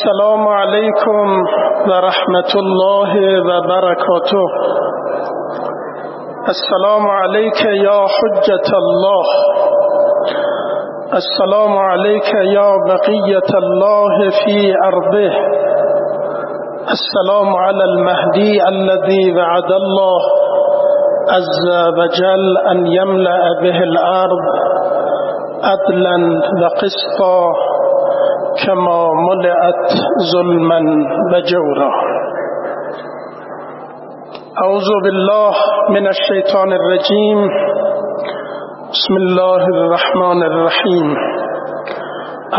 السلام عليكم ورحمة الله وبركاته. السلام عليك يا حجة الله. السلام عليك يا بقية الله في أرضه. السلام على المهدي الذي وعد الله عز وجل أن يملأ به الأرض عدلا وقسطا. كما ملئت ظلما وجورا أعوذ بالله من الشيطان الرجيم. بسم الله الرحمن الرحيم.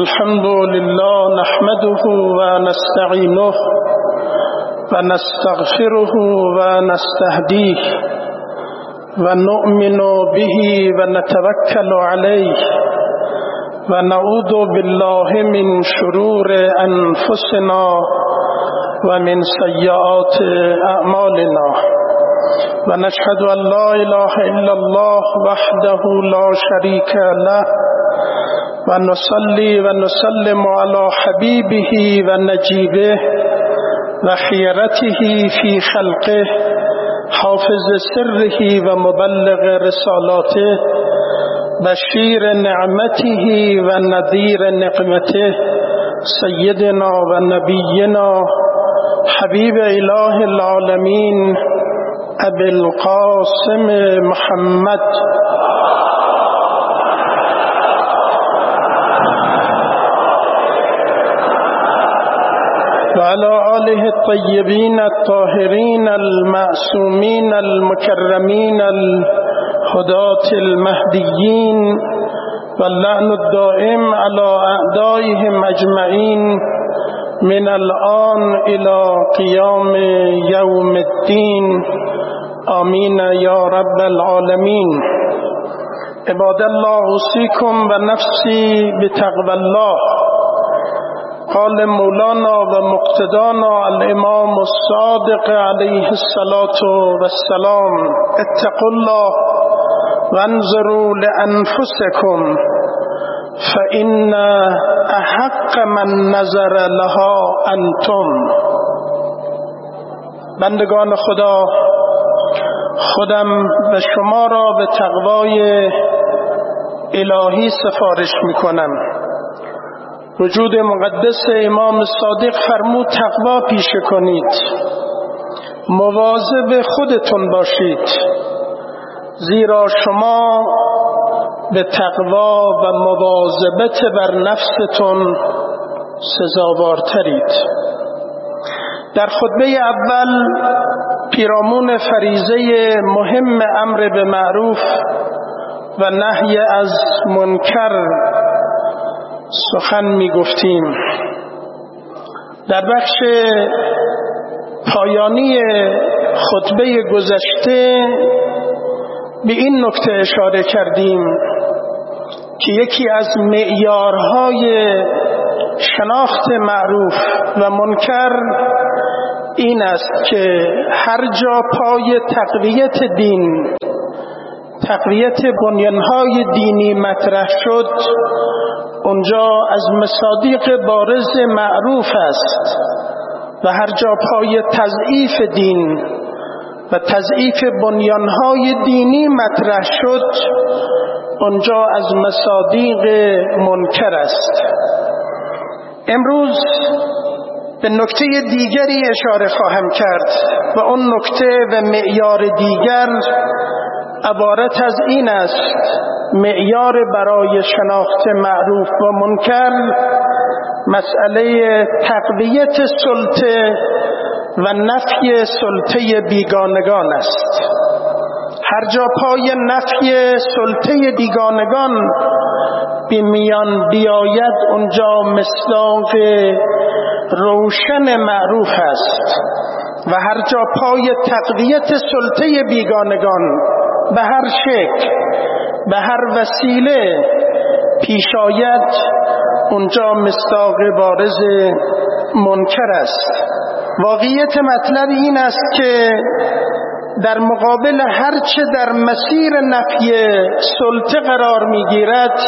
الحمد لله نحمده ونستعينه ونستغفره ونستهديه ونؤمن به ونتوكل عليه. ونعوذ بالله من شرور أنفسنا ومن سيئات أعمالنا ونشهد أن لا إله إلا الله وحده لا شريك له ونصلي ونسلم على حبيبه ونجيبه وخيرته في خلقه حافظ سره ومبلغ رسالاته. بشیر نعمته و نذیر نقمته سیدنا و نبینا حبیب اله العالمین ابی القاسم محمد. وعلى آله الطيبين الطاهرين المعصومين المكرمين الهداة المهديين واللعن الدائم على أعدائهم أجمعين من الآن إلى قيام يوم الدين آمين يا رب العالمين عباد الله أوصيكم ونفسي بتقوى الله. قال مولانا ومقتدانا الإمام الصادق عليه الصلاة والسلام اتقوا الله وانظروا لأنفسكم فإن أحق من نظر لها أنتم. بندگان خدا خودم به شما را به تقوای الهی سفارش می کنم وجود مقدس امام صادق فرمود تقوا پیشه کنید. مواظب خودتون باشید. زیرا شما به تقوا و مواظبت بر نفستون سزاوارترید. در خطبه اول پیرامون فریزه مهم امر به معروف و نهی از منکر سخن می گفتیم در بخش پایانی خطبه گذشته به این نکته اشاره کردیم که یکی از معیارهای شناخت معروف و منکر این است که هر جا پای تقویت دین تقویت بنیانهای دینی مطرح شد اونجا از مصادیق بارز معروف است و هر جا پای تضعیف دین و تضعیف بنیانهای دینی مطرح شد اونجا از مصادیق منکر است. امروز به نکته دیگری اشاره خواهم کرد و اون نکته و معیار دیگر عبارت از این است معیار برای شناخت معروف و منکر مسئله تقویت سلطه و نفی سلطه بیگانگان است. هر جا پای نفی سلطه بیگانگان به میان بیاید اونجا مصداق روشن معروف است. و هر جا پای تقویت سلطه بیگانگان به هر شکل به هر وسیله پیش آید اونجا مستاق بارز منکر است. واقعیت مطلب این است که در مقابل هرچه در مسیر نفی سلطه قرار می‌گیرد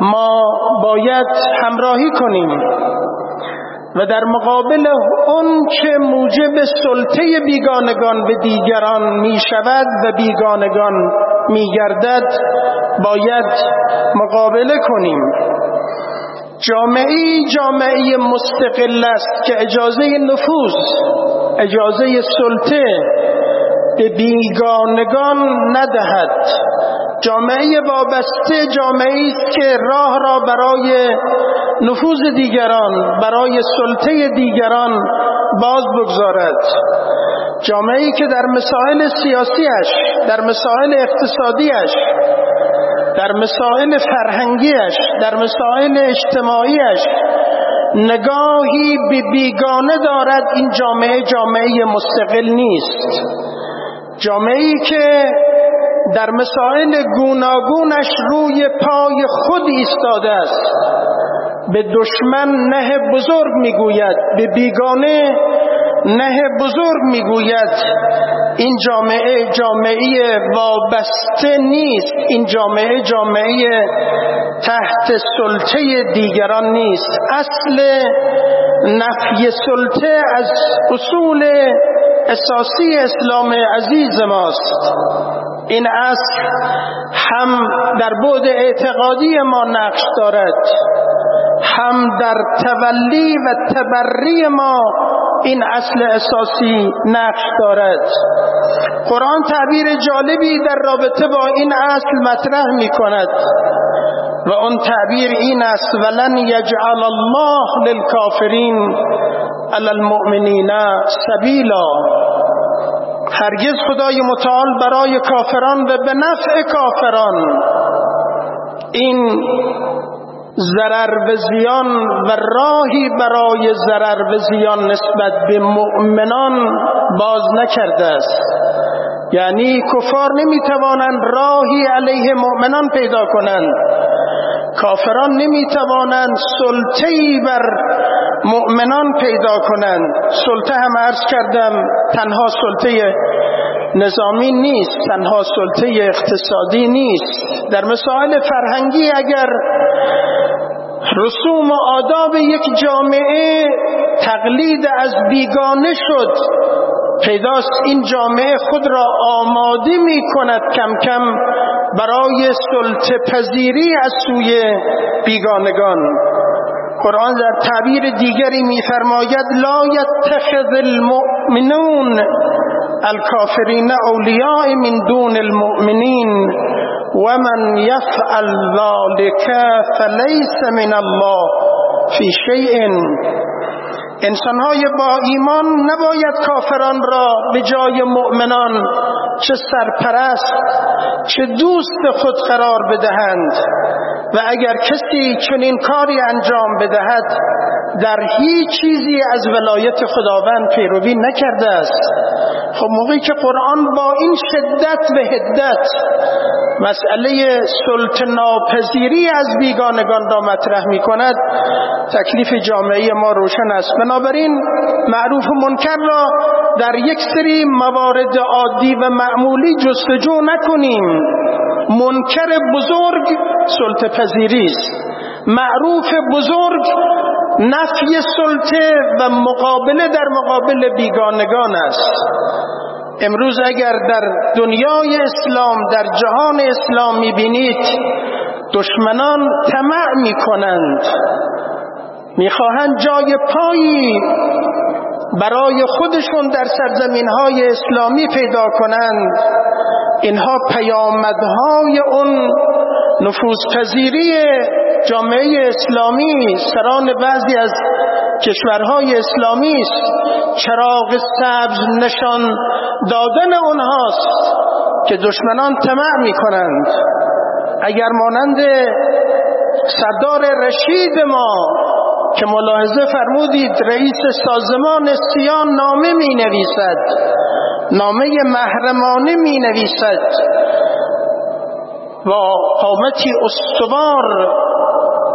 ما باید همراهی کنیم و در مقابل اون که موجب سلطه بیگانگان به دیگران می شود و بیگانگان می گردد باید مقابله کنیم. جامعه جامعه مستقل است که اجازه نفوذ اجازه سلطه به بیگانگان ندهد. جامعه وابسته جامعه است که راه را برای نفوذ دیگران برای سلطه دیگران باز بگذارد. جامعه که در مسائل سیاسیش در مسائل اقتصادیش در مسائل فرهنگیش در مسائل اجتماعیش نگاهی به بیگانه دارد. این جامعه جامعه مستقل نیست. جامعه که در مسائل گوناگونش روی پای خود ایستاده است. به دشمن نه بزرگ می‌گوید به بیگانه نه بزرگ می‌گوید این جامعه جامعه وابسته نیست. این جامعه جامعه تحت سلطه دیگران نیست. اصل نفی سلطه از اصول اساسی اسلام عزیز ماست. این اصل هم در بود اعتقادی ما نقش دارد هم در تولی و تبری ما این اصل اساسی نقش دارد. قرآن تعبیر جالبی در رابطه با این اصل مطرح می کند و اون تعبیر این است ولن یجعل الله للکافرین علی المؤمنین سبیلا. هرگز خدای متعال برای کافران و به نفع کافران. این ضرر و زیان و راهی برای ضرر و زیان نسبت به مؤمنان باز نکرده است. یعنی کفار نمی‌توانند راهی علیه مؤمنان پیدا کنند. کافران نمی‌توانند سلطه‌ای بر مؤمنان پیدا کنند. سلطه هم عرض کردم تنها سلطه نظامی نیست تنها سلطه اقتصادی نیست. در مسائل فرهنگی اگر رسوم و آداب یک جامعه تقلید از بیگانه شد. پیداست این جامعه خود را آماده می کند کم کم برای سلطه پذیری از سوی بیگانگان. قرآن در تعبیر دیگری میفرماید لا یتخذ المؤمنون الكافرین اولیاء من دون المؤمنین. ومن يفعل ذلك فليس من الله في شيء. انسانهای با ایمان نباید کافران را به جای مؤمنان چه سرپرست چه دوست خود قرار بدهند. و اگر کسی چنین کاری انجام بدهد در هیچ چیزی از ولایت خداوند پیروی نکرده است. خب موقعی که قرآن با این شدت و حدت مسئله سلط ناپذیری از بیگانگان را مطرح می کند تکلیف جامعه ما روشن است. بنابراین معروف و منکر را در یک سری موارد عادی و معمولی جستجو نکنیم. منکر بزرگ سلطه پذیری است. معروف بزرگ نفی سلطه و مقابله در مقابل بیگانگان است. امروز اگر در دنیای اسلام در جهان اسلام می‌بینید دشمنان طمع می‌کنند. می‌خواهند جای پایی برای خودشون در سرزمین های اسلامی پیدا کنند. اینها پیامدهای اون نفوذپذیری جامعه اسلامی سران بعضی از کشورهای اسلامی است. چراغ سبز نشان دادن اونهاست که دشمنان طمع می کنند اگر مانند سردار رشید ما که ملاحظه فرمودید رئیس سازمان سیان نامه می نویسد نامه محرمانه می نویسد و قامتی استوار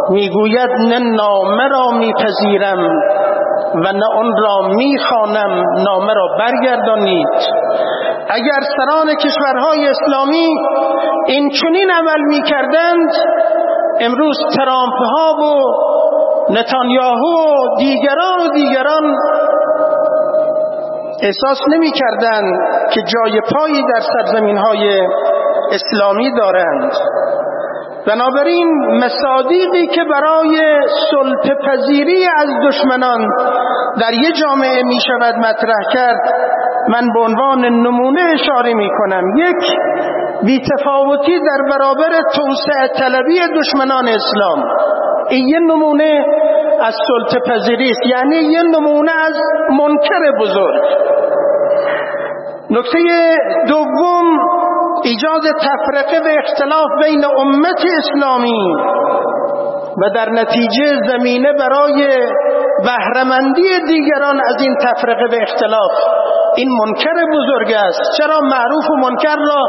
می‌گوید نه نامه را میپذیرم و نه آن را می‌خوانم نامه را برگردانید. اگر سران کشورهای اسلامی این چنین عمل می‌کردند امروز ترامپ ها و نتانیاهو و دیگران و دیگران احساس نمی کردن که جای پایی در سرزمین های اسلامی دارند. بنابراین مصادیقی که برای سلطه پذیری از دشمنان در یه جامعه می شود مطرح کرد من به عنوان نمونه اشاره می کنم. یک بیتفاوتی در برابر توسعه طلبی دشمنان اسلام. این یه نمونه از سلطه پذیری است یعنی یه نمونه از منکر بزرگ. نکته دوم ایجاد تفرقه و اختلاف بین امت اسلامی و در نتیجه زمینه برای بهرهمندی دیگران از این تفرقه و اختلاف. این منکر بزرگ است. چرا معروف و منکر را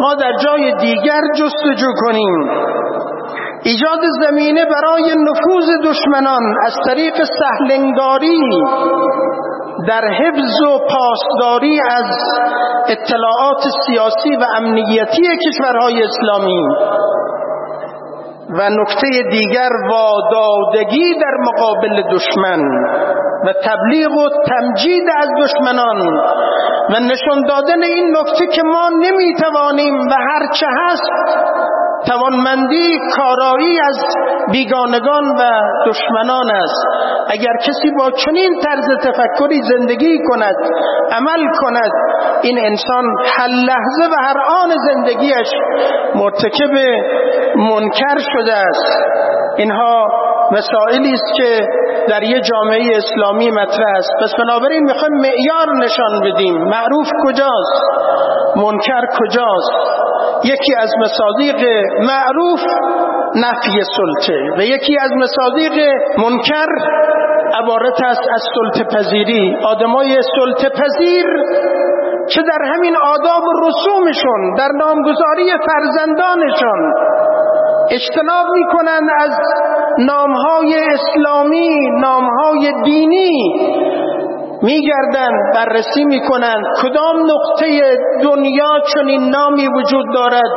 ما در جای دیگر جستجو کنیم؟ ایجاد زمینه برای نفوذ دشمنان از طریق سهلنگاری در حفظ و پاسداری از اطلاعات سیاسی و امنیتی کشورهای اسلامی. و نکته دیگر وادادگی در مقابل دشمن و تبلیغ و تمجید از دشمنان. و نشان دادن این نکته که ما نمی‌توانیم و هرچه هست توانمندی کارایی از بیگانگان و دشمنان است. اگر کسی با چنین طرز تفکری زندگی کند عمل کند این انسان هر لحظه و هر آن زندگیش مرتکب منکر شده است. اینها مسائلی است که در یه جامعه اسلامی مطرح است. پس بنابراین می‌خوایم معیار نشان بدیم. معروف کجاست؟ منکر کجاست؟ یکی از مصادیق معروف نفی سلطه و یکی از مصادیق منکر عبارت است از سلطه پذیری. آدمای سلطه پذیر که در همین آداب و رسومشون در نامگذاری فرزندانشون اجتناب می‌کنند از نامهای اسلامی نامهای دینی. میگردن بررسی می‌کنن. کدام نقطه دنیا چنین نامی وجود دارد؟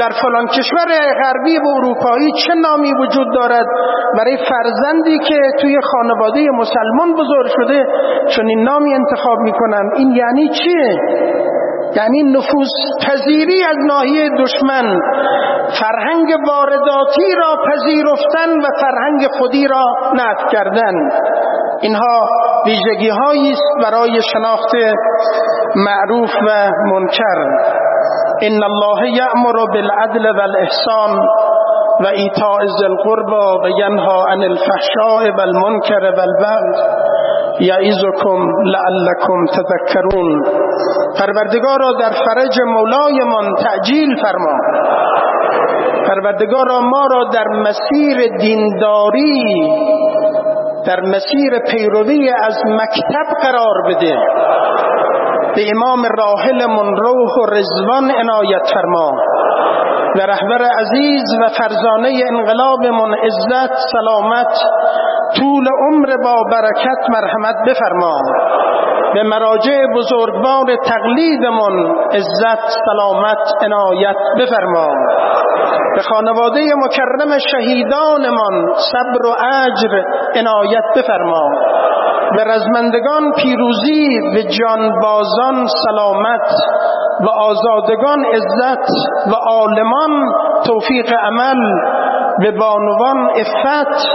در فلان کشور غربی و اروپایی چه نامی وجود دارد؟ برای فرزندی که توی خانواده مسلمان بزرگ شده چنین نامی انتخاب می‌کنن. این یعنی چیه یعنی نفوذ پذیری از ناحیه دشمن. فرهنگ وارداتی را پذیرفتن و فرهنگ خودی را نفی کردن. اینها ویژگی هایی است برای شناخت معروف و منکر. ان الله یأمر بالعدل والاحسان و ایتاء ذی القربى و ینها عن الفحشاء والمنکر والبغی. یعیزکم لعلکم تذکرون. پروردگارا در فرج مولایمان تعجیل فرما. پروردگارا ما را در مسیر دینداری در مسیر پیروی از مکتب قرار بده به امام راحلمون روح و رزوان عنایت فرما. و رهبر عزیز و فرزانه انقلابمون عزت سلامت طول عمر با برکت مرحمت بفرما. به مراجع بزرگوار تقلیدمون عزت سلامت عنایت بفرما. به خانواده مکرم شهیدانمان صبر و اجر عنایت بفرما. به رزمندگان پیروزی به جانبازان سلامت و آزادگان عزت و عالمان توفیق عمل به بانوان افت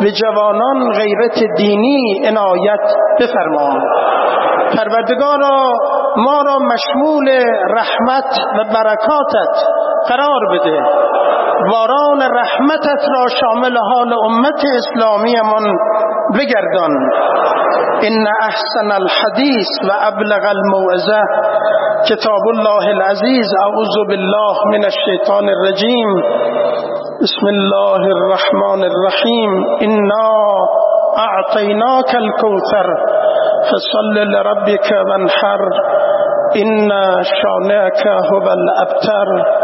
به جوانان غیرت دینی عنایت بفرما. پروردگارا ما را مشمول رحمت و برکاتت قرار بده. باران رحمتت را شامل حال امت اسلامی من بگردان. ان احسن الحدیث و ابلغ الموعظه کتاب الله العزیز. اعوذ بالله من الشیطان الرجیم. بسم الله الرحمن الرحیم. انا اعطیناک الكوثر فصل لربك وانحر. ان شانئك هو الابتر.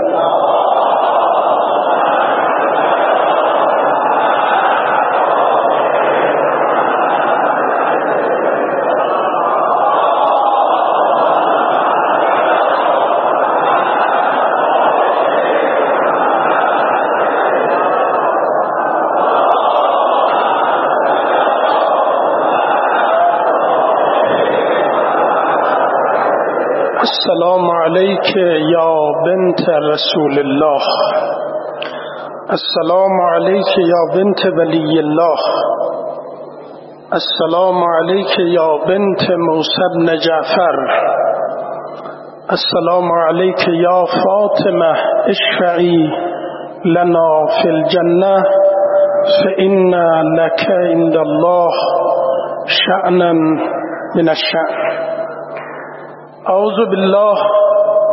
السلام عليك يا بنت رسول الله. السلام عليك يا بنت ولي الله. السلام عليك يا بنت موسى بن جعفر. السلام عليك يا فاطمة اشفعي لنا في الجنة فإن لك عند الله شأنا من الشأن. أعوذ بالله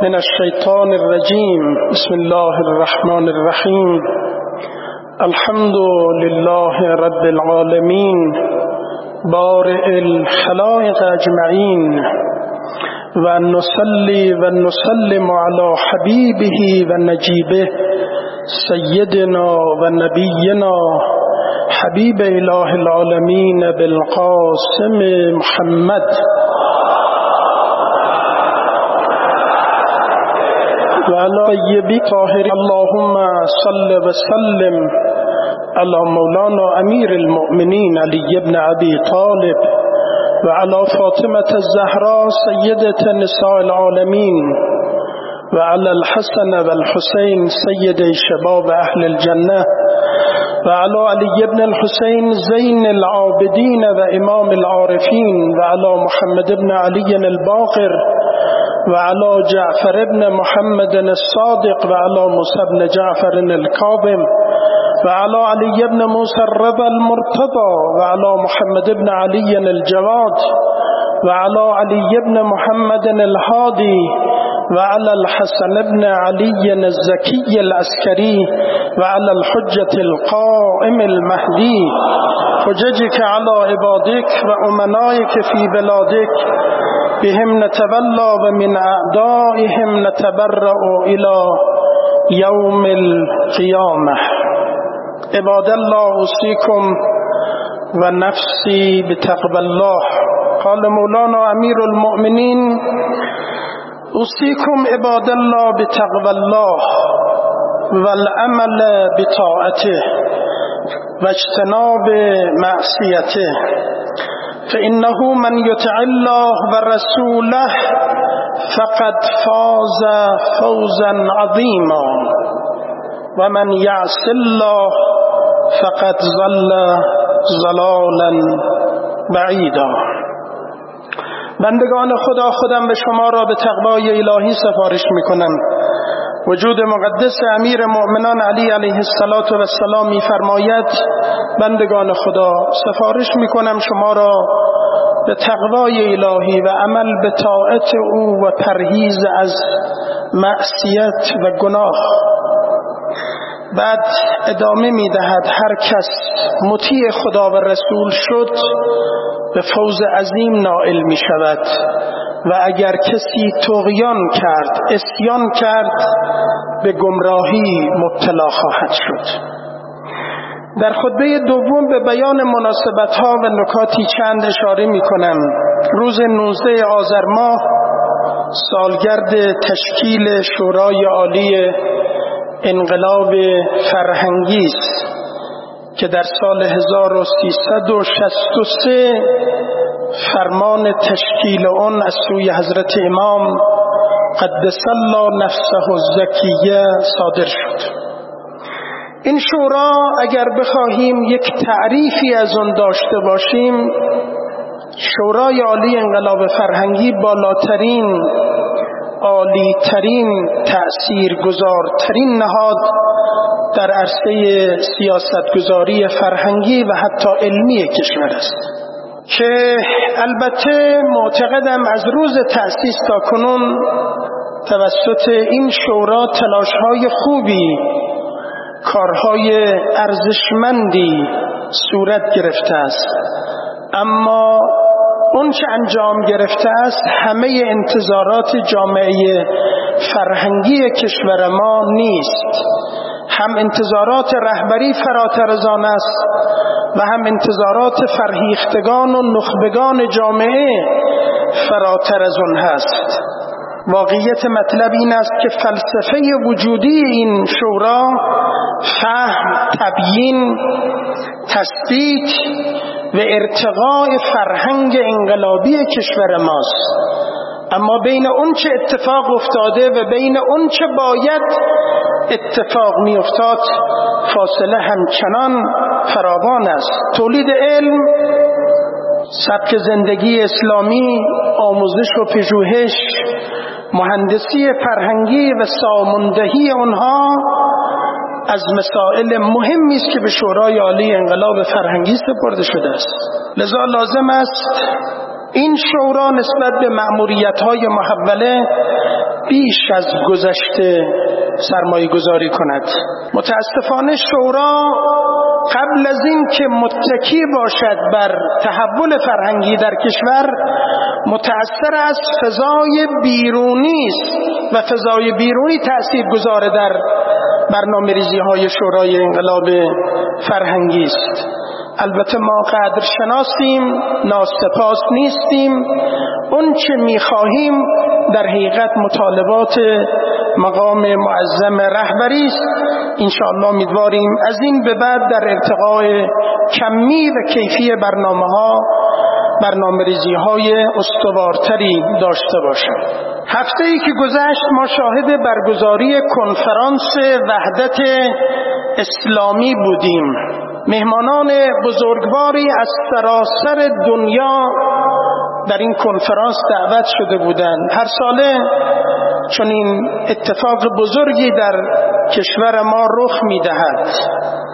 من الشيطان الرجيم. بسم الله الرحمن الرحيم. الحمد لله رب العالمين. بارئ الخلائق أجمعين. ونصلي ونسلم على حبيبه ونجيبه سيدنا ونبينا حبيب إله العالمين بالقاسم محمد. وعلى طيبي طاهر. اللهم صل وسلم على مولانا أمير المؤمنين علي بن أبي طالب وعلى فاطمة الزهراء سيدة نساء العالمين وعلى الحسن والحسين سيد شباب أهل الجنة وعلى علي بن الحسين زين العابدين وإمام العارفين وعلى محمد بن علي الباقر وعلى جعفر بن محمد الصادق وعلى موسى بن جعفر الكاظم وعلى علي بن موسى الرضا المرتضى وعلى محمد بن علي الجواد وعلى علي بن محمد الهادي وعلى الحسن بن علي الزكي العسكري وعلى الحجة القائم المهدي حججك على عبادك وأمنائك في بلادك بهم نتبلى ومن أعدائهم نتبرأ إلى يوم القيامة. عباد الله أوصيكم ونفسي بتقوى الله. قال مولانا أمير المؤمنين أوصيكم عباد الله بتقوى الله والعمل بطاعته واجتناب معصيته. فإنه من يطع الله ورسوله فقد فاز فوزا عظيما. ومن يعص الله فقد ظل ضلالا بعيدا. بندگان خدا خودم به شما را به تقوای الهی سفارش می‌کنم. وجود مقدس امیر مؤمنان علی علیه السلام میفرماید بندگان خدا سفارش می‌کنم شما را به تقوای الهی و عمل به طاعت او و پرهیز از معصیت و گناه. بعد ادامه می‌دهد هر کس مطیع خدا و رسول شد به فوز عظیم نائل می شود و اگر کسی تغیان کرد اسیان کرد به گمراهی مبتلا خواهد شد. در خطبه دوم به بیان مناسبت ها و نکاتی چند اشاره می کنم روز 19 آذر ماه سالگرد تشکیل شورای عالی انقلاب فرهنگی است که در سال 1363 فرمان تشکیل اون از سوی حضرت امام قدس الله نفسه الزکیه صادر شد. این شورا اگر بخواهیم یک تعریفی از اون داشته باشیم شورای عالی انقلاب فرهنگی بالاترین عالی ترین تأثیر گذارترین نهاد در عرصه سیاستگذاری فرهنگی و حتی علمی کشور است. که البته معتقدم از روز تأسیس تا کنون توسط این شورا تلاشهای خوبی کارهای ارزشمندی صورت گرفته است. اما اون چه انجام گرفته است همه انتظارات جامعه فرهنگی کشور ما نیست. هم انتظارات رهبری فراتر از آن است و هم انتظارات فرهیختگان و نخبگان جامعه فراتر از آن هست. واقعیت مطلب این است که فلسفه وجودی این شورا فهم، تبیین، تثبیت و ارتقاء فرهنگ انقلابی کشور ماست. اما بین اون چه اتفاق افتاده و بین اون چه باید اتفاق می افتاد فاصله همچنان فراوان است. تولید علم سبک زندگی اسلامی آموزش و پژوهش مهندسی فرهنگی و ساماندهی آنها از مسائل مهمی است که به شورای عالی انقلاب فرهنگی سپرده شده است. لذا لازم است این شورا نسبت به معمولیت های محوله بیش از گذشته سرمایه گذاری کند. متاسفانه شورا قبل از این که متکی باشد بر تحول فرهنگی در کشور متأثر از فضای بیرونی است و فضای بیرونی تأثیر گذاره در برنامه ریزی های شورای انقلاب فرهنگی است. البته ما قدر شناسیم ناسپاس نیستیم. اون چه می‌خواهیم در حقیقت مطالبات مقام معظم رهبری است. انشاءالله امیدواریم از این به بعد در ارتقاء کمی و کیفی برنامه ها برنامه ریزی های استوارتری داشته باشیم. هفته ای که گذشت ما شاهد برگزاری کنفرانس وحدت اسلامی بودیم. مهمانان بزرگواری از سراسر دنیا در این کنفرانس دعوت شده بودند. هر ساله چون این اتفاق بزرگی در کشور ما رخ می‌دهد.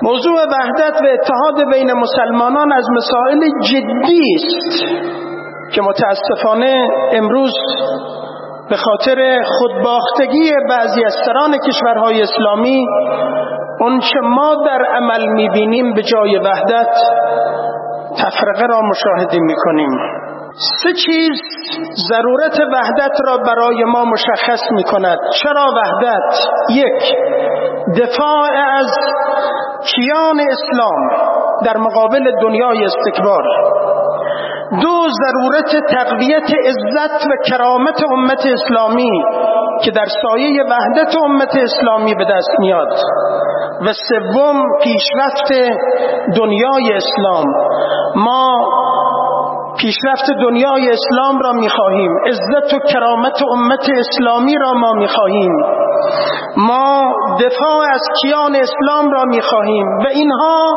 موضوع وحدت و اتحاد بین مسلمانان از مسائل جدی است که متاسفانه امروز به خاطر خودباختگی بعضی از سران کشورهای اسلامی چه ما در عمل می‌بینیم به جای وحدت تفرقه را مشاهده می‌کنیم. سه چیز ضرورت وحدت را برای ما مشخص می کند چرا وحدت؟ یک دفاع از کیان اسلام در مقابل دنیای استکبار. دو ضرورت تقویت عزت و کرامت امت اسلامی. که در سایه وحدت امت اسلامی به دست میاد و سوم پیشرفت دنیای اسلام. ما پیشرفت دنیای اسلام را می‌خواهیم عزت و کرامت امت اسلامی را ما می‌خواهیم. ما دفاع از کیان اسلام را می‌خواهیم و اینها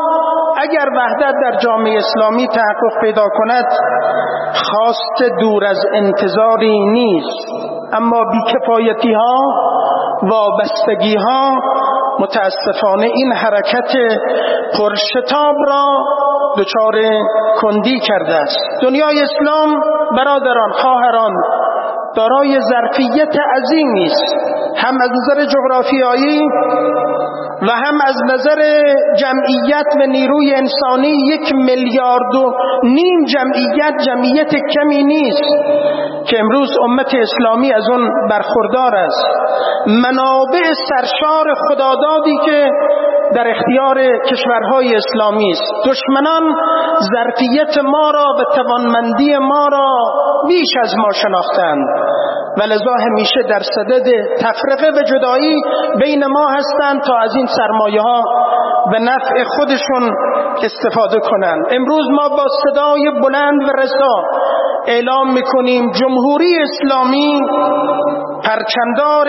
اگر وحدت در جامعه اسلامی تحقق پیدا کند خواست دور از انتظاری نیست. اما بیکفایتی ها وابستگی ها متاسفانه این حرکت پرشتاب را دچار کندی کرده است. دنیای اسلام برادران خواهران دارای ظرفیت عظیمی است هم از نظر جغرافیایی و هم از نظر جمعیت و نیروی انسانی یک میلیارد و نیم جمعیت جمعیت کمی نیست که امروز امت اسلامی از اون برخوردار است. منابع سرشار خدادادی که در اختیار کشورهای اسلامی است. دشمنان ظرفیت ما را و توانمندی ما را بیش از ما شناختند. و همیشه در صدد تفرقه و جدایی بین ما هستند تا از این سرمایه ها به نفع خودشون استفاده کنند. امروز ما با صدای بلند و رسا اعلام می‌کنیم جمهوری اسلامی پرچمدار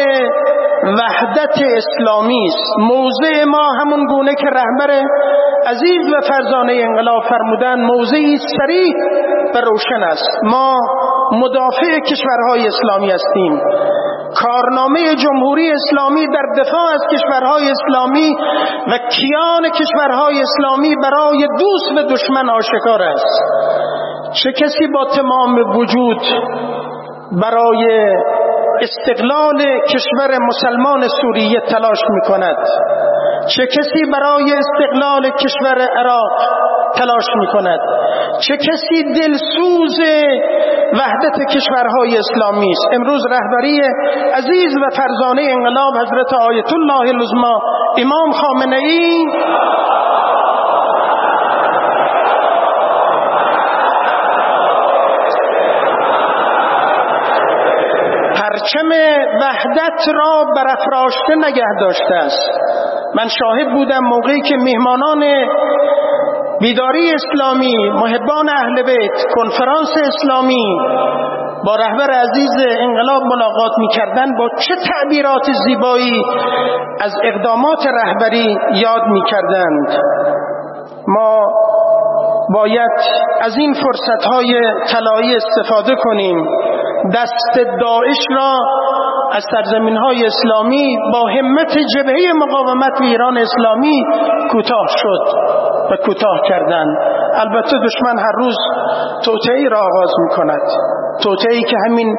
وحدت اسلامی است. موضع ما همون گونه که رهبر عزیز و فرزانه انقلاب فرمودن موضعی سریع و روشن است. ما مدافع کشورهای اسلامی هستیم. کارنامه جمهوری اسلامی در دفاع از کشورهای اسلامی و کیان کشورهای اسلامی برای دوست و دشمن آشکار است. چه کسی با تمام وجود برای استقلال کشور مسلمان سوریه تلاش می کند چه کسی برای استقلال کشور عراق تلاش می کند چه کسی دلسوز وحدت کشورهای اسلامی است؟ امروز رهبری عزیز و فرزانه انقلاب حضرت آیت الله العظما امام خامنه ای پرچم وحدت را برافراشته نگه داشته است. من شاهد بودم موقعی که مهمانان بیداری اسلامی محبان اهل بیت کنفرانس اسلامی. با رهبر عزیز انقلاب ملاقات می‌کردن با چه تعبیرات زیبایی از اقدامات رهبری یاد می‌کردند. ما باید از این فرصت های طلایی استفاده کنیم. دست داعش را از سرزمین های اسلامی با همت جبهه مقاومت ایران اسلامی کوتاه شد. و کوتاه کردند البته دشمن هر روز توطعی را آغاز می کند توطعی که همین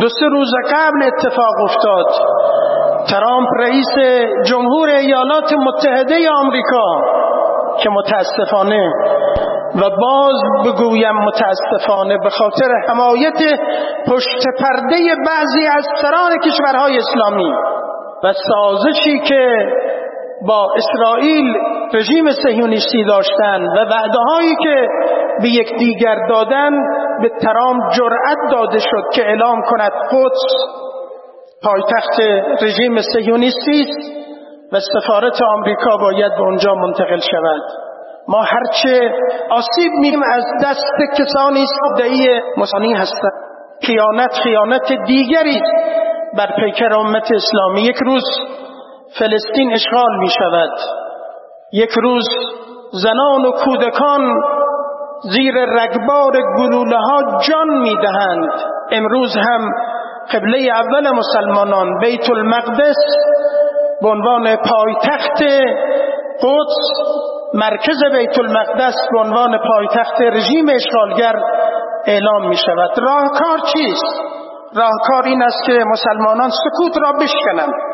دو سه روز قبل اتفاق افتاد. ترامپ رئیس جمهور ایالات متحده آمریکا که متاسفانه و باز بگویم متاسفانه به خاطر حمایت پشت پرده بعضی از سران کشورهای اسلامی و سازشی که با اسرائیل رژیم سهیونیستی داشتن و وعده که به یکدیگر دادن به ترام جرأت داده شد که اعلام کند قدس پایتخت رژیم سهیونیستی است و سفارت آمریکا باید به اونجا منتقل شود. ما هرچه آسیب میریم از دست کسانی دعی مسانی هستند. خیانت خیانت دیگری بر پیکر امت اسلامی یک روز فلسطین اشغال می شود. یک روز زنان و کودکان زیر رگبار گلوله ها جان می دهند. امروز هم قبله اول مسلمانان بیت المقدس به عنوان پایتخت قدس مرکز بیت المقدس به عنوان پایتخت رژیم اشغالگر اعلام می شود. راهکار چیست؟ راهکار این است که مسلمانان سکوت را بشکنند.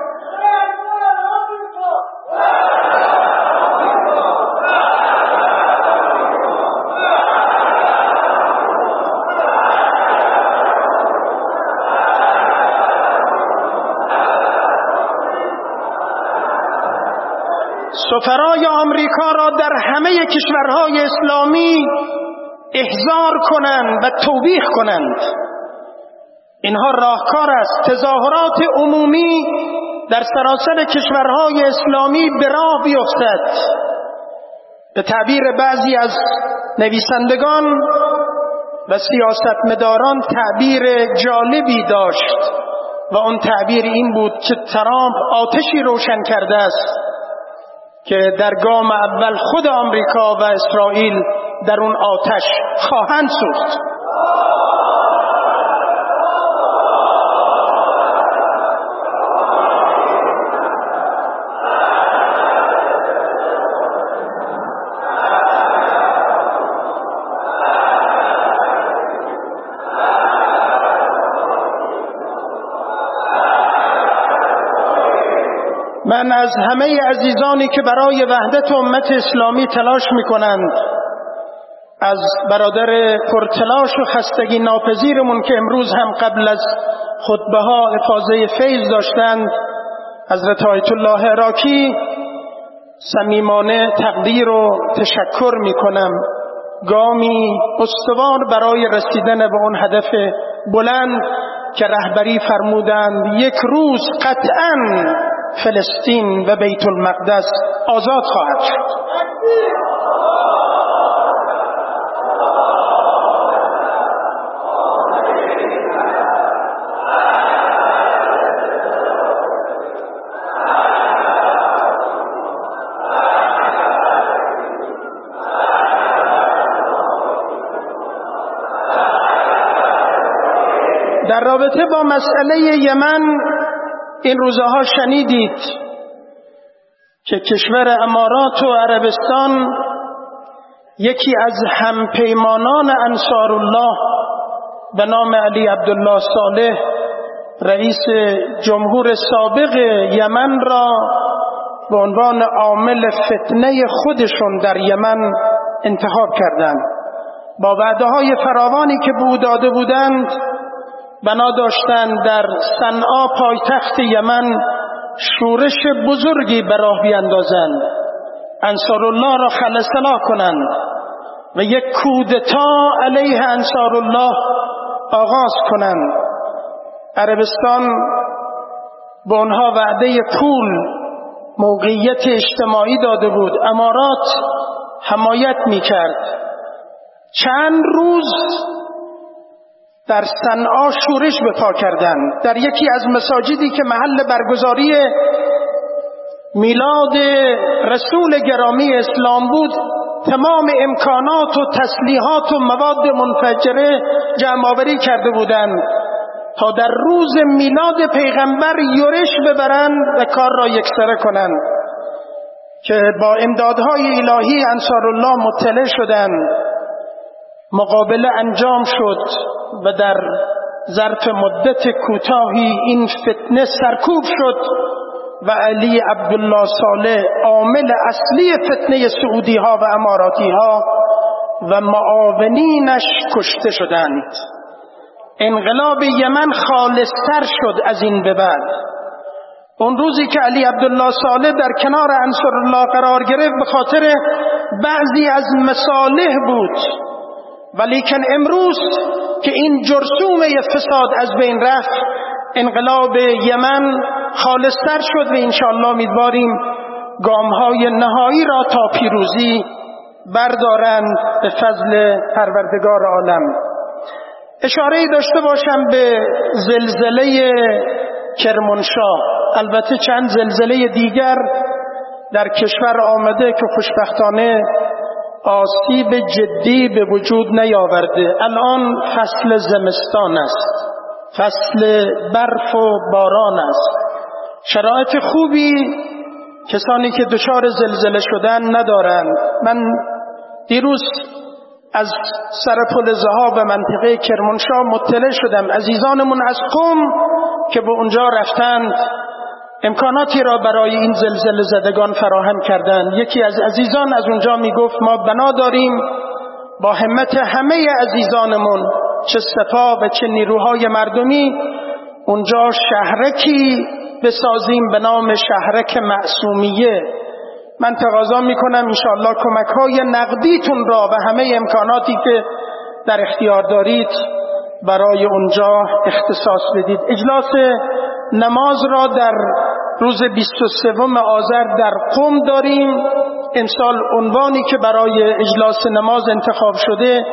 سفرای آمریکا را در همه کشورهای اسلامی احضار کنند و توبیخ کنند. اینها راهکار است. تظاهرات عمومی در سراسر کشورهای اسلامی به راه بیفتد. به تعبیر بعضی از نویسندگان و سیاستمداران تعبیر جالبی داشت و اون تعبیر این بود که ترامپ آتشی روشن کرده است. که در گام اول خود آمریکا و اسرائیل در اون آتش خواهند سوخت. من از همه عزیزانی که برای وحدت امت اسلامی تلاش می کنند از برادر پرتلاش و خستگی ناپذیرمون که امروز هم قبل از خطبه ها افاظه فیض داشتند حضرت آیت الله عراقی صمیمانه تقدیر و تشکر می کنم گامی استوار برای رسیدن به اون هدف بلند که رهبری فرمودند یک روز قطعا فلسطین و بیت المقدس آزاد خواهد شد. در رابطه با مسئله یمن این روزها شنیدید که کشور امارات و عربستان یکی از همپیمانان انصار الله به نام علی عبدالله صالح رئیس جمهور سابق یمن را به عنوان عامل فتنه خودشون در یمن انتخاب کردند. با وعده های فراوانی که به داده بودند بنا داشتند در صنعا پایتخت یمن شورش بزرگی به راه بیاندازند. انصار الله را خلصلا کنند و یک کودتا علیه انصار الله آغاز کنند. عربستان به آنها وعده پول موقعیت اجتماعی داده بود امارات حمایت می کرد چند روز در صنعا شورش به پا کردند در یکی از مساجدی که محل برگزاری میلاد رسول گرامی اسلام بود تمام امکانات و تسلیحات و مواد منفجره جمع کرده بودند تا در روز میلاد پیغمبر یورش ببرند و کار را یکسره کنند که با امدادهای الهی انصار الله مطلع شدند. مقابله انجام شد و در ظرف مدت کوتاهی این فتنه سرکوب شد و علی عبدالله صالح عامل اصلی فتنه سعودی ها و اماراتی ها و معاونینش کشته شدند. انقلاب یمن خالصتر شد از این به بعد. اون روزی که علی عبدالله صالح در کنار انصر الله قرار گرفت به خاطر بعضی از مصالح بود. ولیکن امروز که این جرسومه فساد از بین رفت انقلاب یمن خالصتر شد و انشاءالله میدواریم گامهای نهایی را تا پیروزی بردارند به فضل پروردگار عالم. اشاره داشته باشم به زلزله کرمانشاه. البته چند زلزله دیگر در کشور آمده که خوشبختانه آسیب جدی به وجود نیاورده. الان فصل زمستان است. فصل برف و باران است. شرایط خوبی کسانی که دچار زلزله شدن ندارند. من دیروز از سر پل زها به منطقه کرمانشاه مطلع شدم. عزیزانمون از قوم که به اونجا رفتند امکاناتی را برای این زلزله زدگان فراهم کردند. یکی از عزیزان از اونجا می‌گفت ما بنا داریم با همت همه عزیزانمون چه سپا و چه نیروهای مردمی اونجا شهرکی بسازیم به نام شهرک معصومیه. من تقاضا می‌کنم انشاءالله کمک های نقدیتون را و همه امکاناتی که در اختیار دارید برای اونجا اختصاص بدید. اجلاس نماز را در روز 23 آذر در قم داریم. امسال عنوانی که برای اجلاس نماز انتخاب شده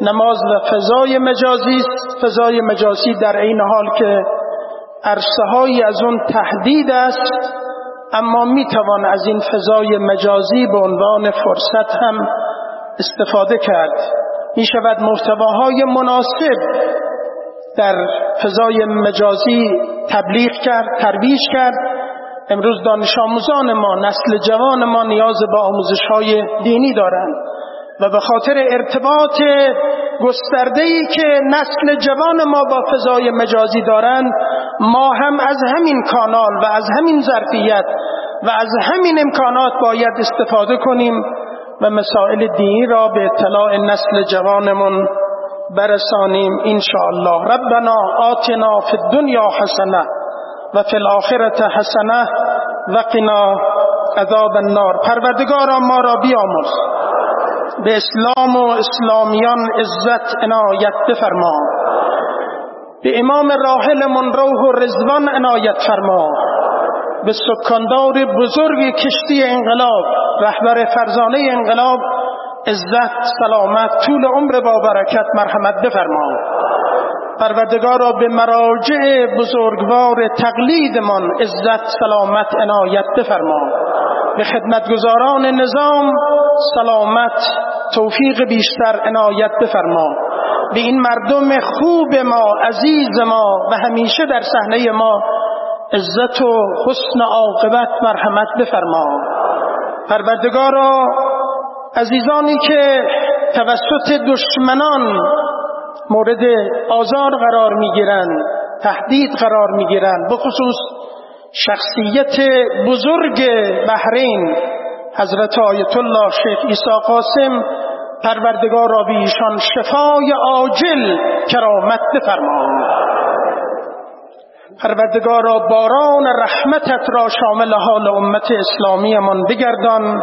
نماز و فضای مجازی است. فضای مجازی در این حال که عرصه از اون تهدید است اما می توان از این فضای مجازی به عنوان فرصت هم استفاده کرد. می شود محتواهای مناسب در فضای مجازی تبلیغ کرد ترویج کرد. امروز دانش آموزان ما نسل جوان ما نیاز به آموزش های دینی دارند. و به خاطر ارتباط گسترده ای که نسل جوان ما با فضای مجازی دارند ما هم از همین کانال و از همین ظرفیت و از همین امکانات باید استفاده کنیم و مسائل دینی را به اطلاع نسل جوانمون برسانیم ان الله ربنا آتنا فی الدنیا حسنه و فی الاخرت حسنه و قنا عذاب النار. پروردگارا ما را بیاموز به اسلام و اسلامیان عزت عنایت بفرما. به امام راحل من روح و رزوان عنایت فرما. به سکاندار بزرگ کشتی انقلاب رهبر فرزانه انقلاب عزت سلامت طول عمر با برکت مرحمت بفرما پروردگار را به مراجع بزرگوار تقلیدمان عزت سلامت عنایت بفرما به خدمتگزاران نظام سلامت توفیق بیشتر عنایت بفرما به این مردم خوب ما عزیز ما و همیشه در صحنه ما عزت و حسن عاقبت مرحمت بفرما پروردگارا عزیزانی که توسط دشمنان مورد آزار قرار می‌گیرند تهدید قرار می‌گیرند بخصوص شخصیت بزرگ بحرین حضرت آیت الله شیخ عیسی قاسم پروردگار را به ایشان شفای عاجل کرامت بفرما پروردگارا باران رحمتت را شامل حال امت اسلامی من بگردان.